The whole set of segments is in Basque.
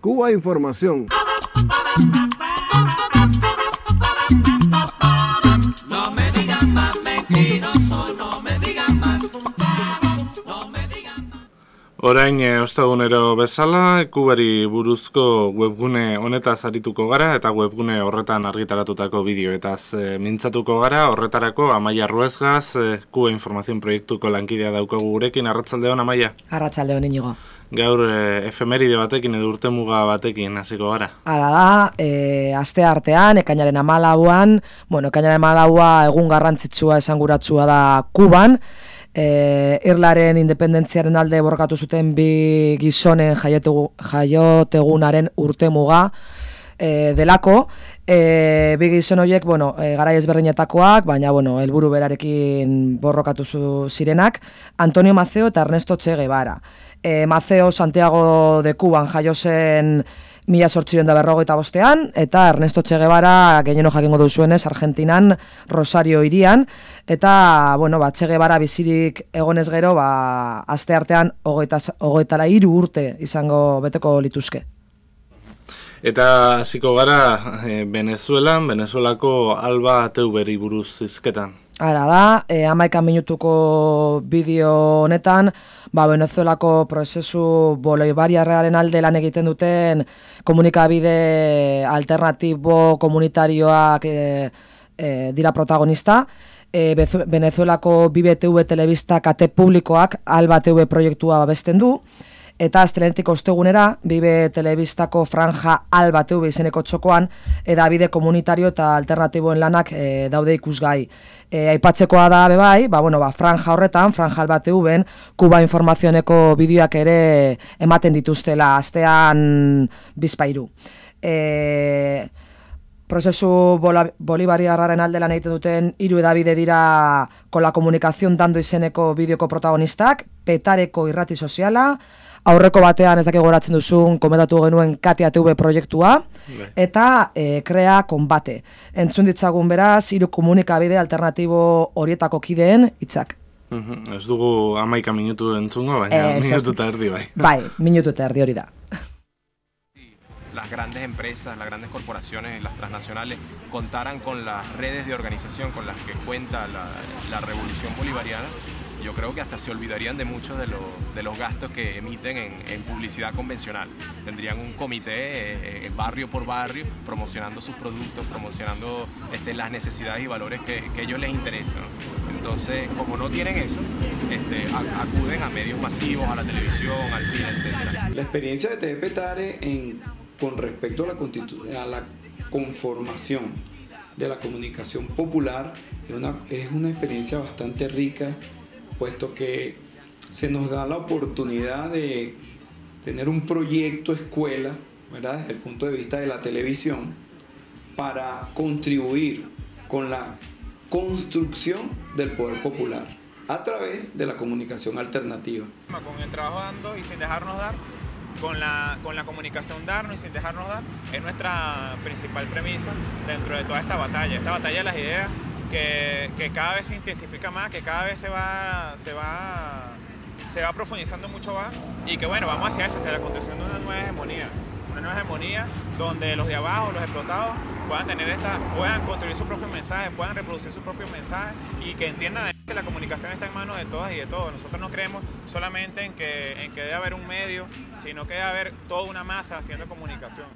Cuba Información. Orain e, ostegunero bezala, kubari buruzko webgune honetaz arituko gara eta webgune horretan argitaratutako bideoetaz e, mintzatuko gara. Horretarako Amaia Ruesgaz, e, Kuba Informazion Proiektuko lankidea daukagu gurekin. Arratzalde hon, Amaia? Arratxalde hon inigo. Gaur e, efemeride batekin edo urtemuga batekin hasiko gara. Hala da, e, aste artean, ekainaren amalauan, bueno, ekainaren amalaua egun garrantzitsua esanguratsua da Kuban, e, Irlaren independentziaren alde borrokatu zuten bi gizonen jaiotegu, jaiotegunaren urtemuga e, delako, e, bi gizon horiek, bueno, e, garai ezberdinetakoak, baina, bueno, helburu berarekin borrokatu zu zirenak, Antonio Maceo eta Ernesto Che Guevara. E, Maceo Santiago de Kuban jaio zen mila sortziren da berrogeita bostean, eta Ernesto Che Guevara gehieno jakingo duzuenez Argentinan Rosario irian, eta, bueno, ba, Che Guevara bizirik egonez gero, ba, aste artean hogeitara hiru urte izango beteko lituzke. Eta hasiko gara e, Venezuelan, Venezuelako Alba Teuberi buruz izketan. Ara da, e, amaikan minutuko bideo honetan, ba, Venezuelako prozesu bolivariarrearen alde lan egiten duten komunikabide alternatibo komunitarioak e, e, dira protagonista. E, Venezuelako BBTV telebista kate publikoak Alba TV proiektua babesten du eta astelenetik ostegunera Bibe Telebistako Franja Alba TV izeneko txokoan edabide komunitario eta alternatiboen lanak e, daude ikusgai. E, aipatzekoa da bebai, ba, bueno, ba, Franja horretan, Franja Alba TV-en, Kuba Informazioneko bideoak ere ematen dituztela astean bizpairu. E, prozesu bolibariarraren alde lan egiten duten hiru edabide dira kola komunikazion dando izeneko bideoko protagonistak, petareko irrati soziala, aurreko batean ez dakik goratzen duzun komentatu genuen Katia TV proiektua bai. eta e, krea konbate. Entzun ditzagun beraz, hiru komunikabide alternatibo horietako kideen hitzak. Mm Ez dugu amaika minutu entzungo, baina e, minutu eta erdi bai. Bai, minutu eta erdi hori da. las grandes empresas, las grandes corporaciones, las transnacionales contaran con las redes de organización con las que cuenta la, la revolución bolivariana, yo creo que hasta se olvidarían de muchos de, lo, de los gastos que emiten en, publicidad convencional. Tendrían un comité eh, eh, barrio por barrio promocionando sus productos, promocionando este, las necesidades y valores que, que ellos les interesan. Entonces, como no tienen eso, este, acuden a medios masivos, a la televisión, al cine, etc. La experiencia de TV Petare en, con respecto a la, a la conformación de la comunicación popular es una, es una experiencia bastante rica puesto que se nos da la oportunidad de tener un proyecto escuela, ¿verdad? desde el punto de vista de la televisión, para contribuir con la construcción del poder popular a través de la comunicación alternativa. Con el trabajo dando y sin dejarnos dar, con la, con la comunicación darnos y sin dejarnos dar, es nuestra principal premisa dentro de toda esta batalla, esta batalla de las ideas que, cada vez se intensifica más, que cada vez se va, se va, se va profundizando mucho más y que bueno, vamos hacia eso, hacia la construcción de una nueva hegemonía, una nueva hegemonía donde los de abajo, los explotados, puedan tener esta, puedan construir sus propios mensajes, puedan reproducir sus propios mensajes y que entiendan que la comunicación está en manos de todas y de todos. Nosotros no creemos solamente en que, en que debe haber un medio, sino que debe haber toda una masa haciendo comunicación.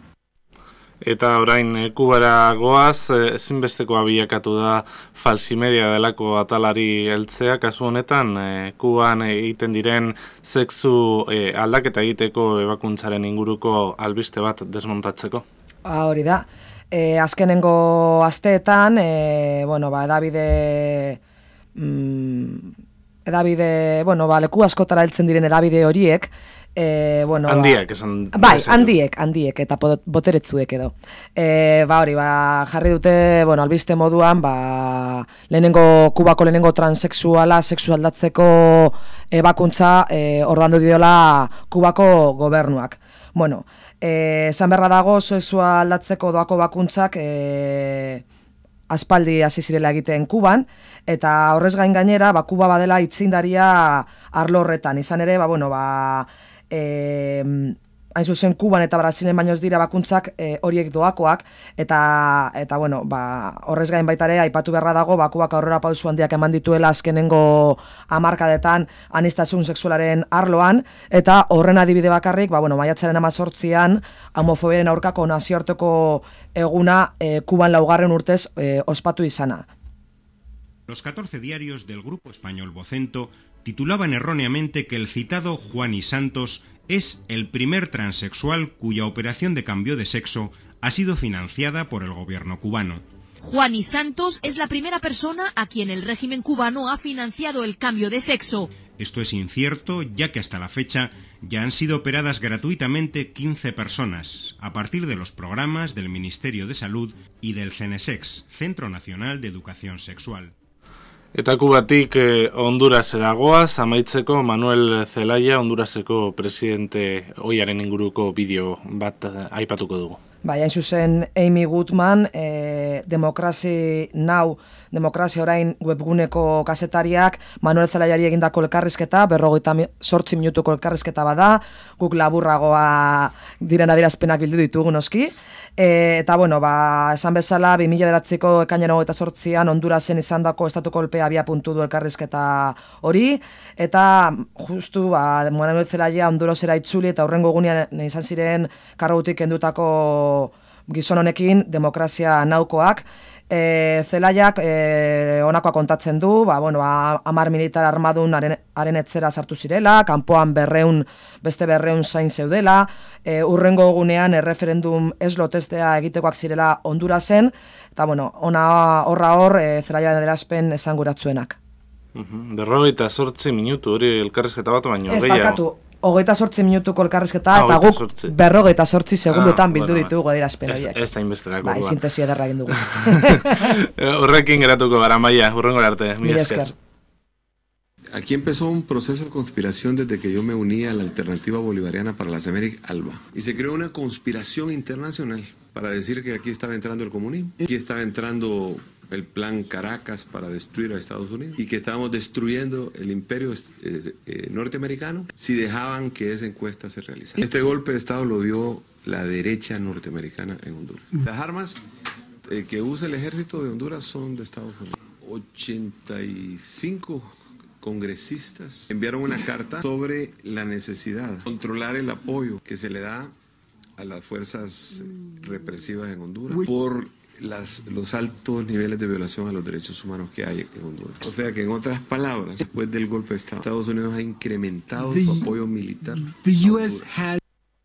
Eta orain e, kubara goaz, e, ezinbestekoa bilakatu da falsimedia delako atalari heltzea, kasu honetan, e, kuban egiten diren sexu e, aldaketa egiteko ebakuntzaren inguruko albiste bat desmontatzeko? Ah, hori da. E, azkenengo asteetan, e, bueno, ba, edabide... Mm, edabide, bueno, ba, leku askotara heltzen diren edabide horiek, E, bueno, handiek, ba, esan... Bai, handiek, handiek, eta boteretzuek edo. E, ba, hori, ba, jarri dute, bueno, albiste moduan, ba, lehenengo, kubako lehenengo transexuala, sexu aldatzeko ebakuntza, e, ordandu diola kubako gobernuak. Bueno, esan berra dago, sexu aldatzeko doako bakuntzak, e, aspaldi hasi zirela egiten kuban, eta horrez gain gainera, ba, kuba badela itzindaria arlo horretan. Izan ere, ba, bueno, ba, e, hain zuzen Kuban eta Brasilen baino ez dira bakuntzak e, horiek doakoak eta eta bueno, ba, horrez gain baita aipatu beharra dago ba Kubak aurrera pausu handiak eman dituela azkenengo hamarkadetan anistasun sexualaren arloan eta horren adibide bakarrik, ba bueno, maiatzaren 18an homofobiaren aurkako nazioarteko eguna e, Kuban laugarren urtez e, ospatu izana. Los 14 diarios del grupo español Vocento titulaban erróneamente que el citado Juan y Santos es el primer transexual cuya operación de cambio de sexo ha sido financiada por el gobierno cubano. Juan y Santos es la primera persona a quien el régimen cubano ha financiado el cambio de sexo. Esto es incierto, ya que hasta la fecha ya han sido operadas gratuitamente 15 personas, a partir de los programas del Ministerio de Salud y del CENESEX, Centro Nacional de Educación Sexual. Eta kubatik eh, Hondurasera goaz, amaitzeko Manuel Zelaya Honduraseko presidente oiaren inguruko bideo bat eh, aipatuko dugu. Bai, hain zuzen Amy Goodman, e, Demokrazi Now, Demokrazia orain webguneko kasetariak, Manuel Zelaiari egindako elkarrizketa, berrogeita sortzi minutuko elkarrizketa bada, guk laburragoa diren adirazpenak bildu ditugu noski, E, eta bueno, ba, esan bezala, 2000 beratziko ekainen eta sortzian Hondurasen izan dako estatu kolpea bia puntu du elkarrizketa hori, eta justu, ba, Manuel Zelaia Hondurasera itzuli eta horrengo gunean izan ziren karrogutik endutako gizon honekin demokrazia naukoak, e, zelaiak e, onakoa kontatzen du, ba, bueno, amar militar armadun haren, haren etzera sartu zirela, kanpoan berreun, beste berreun zain zeudela, e, urrengo egunean erreferendum ez lotestea egitekoak zirela ondura zen, eta bueno, ona horra hor e, zelaia esan esanguratzuenak. Berrogeita sortzi minutu hori elkarrezketa bat baino. Ez, bakatu, hogeita sortzi minutuko elkarrezketa, ah, eta guk sortzi. berrogeita sortzi segundutan ah, bildu bueno, ditugu adirazpen horiek. Ez da inbesterak. Bai, sintesi ederra egin dugu. Horrekin geratuko gara, maia, hurrengo arte. Mil esker. Aquí empezó un proceso de conspiración desde que yo me uní a la Alternativa Bolivariana para las Américas, ALBA. Y se creó una conspiración internacional para decir que aquí estaba entrando el comunismo, aquí estaba entrando el plan Caracas para destruir a Estados Unidos y que estábamos destruyendo el imperio eh, eh, norteamericano si dejaban que esa encuesta se realizara. Este golpe de Estado lo dio la derecha norteamericana en Honduras. Las armas eh, que usa el ejército de Honduras son de Estados Unidos. 85 congresistas enviaron una carta sobre la necesidad de controlar el apoyo que se le da a las fuerzas represivas en Honduras por las, los altos niveles de violación a los derechos humanos que hay en Honduras. O sea que en otras palabras, después del golpe de Estado, Estados Unidos ha incrementado su apoyo militar.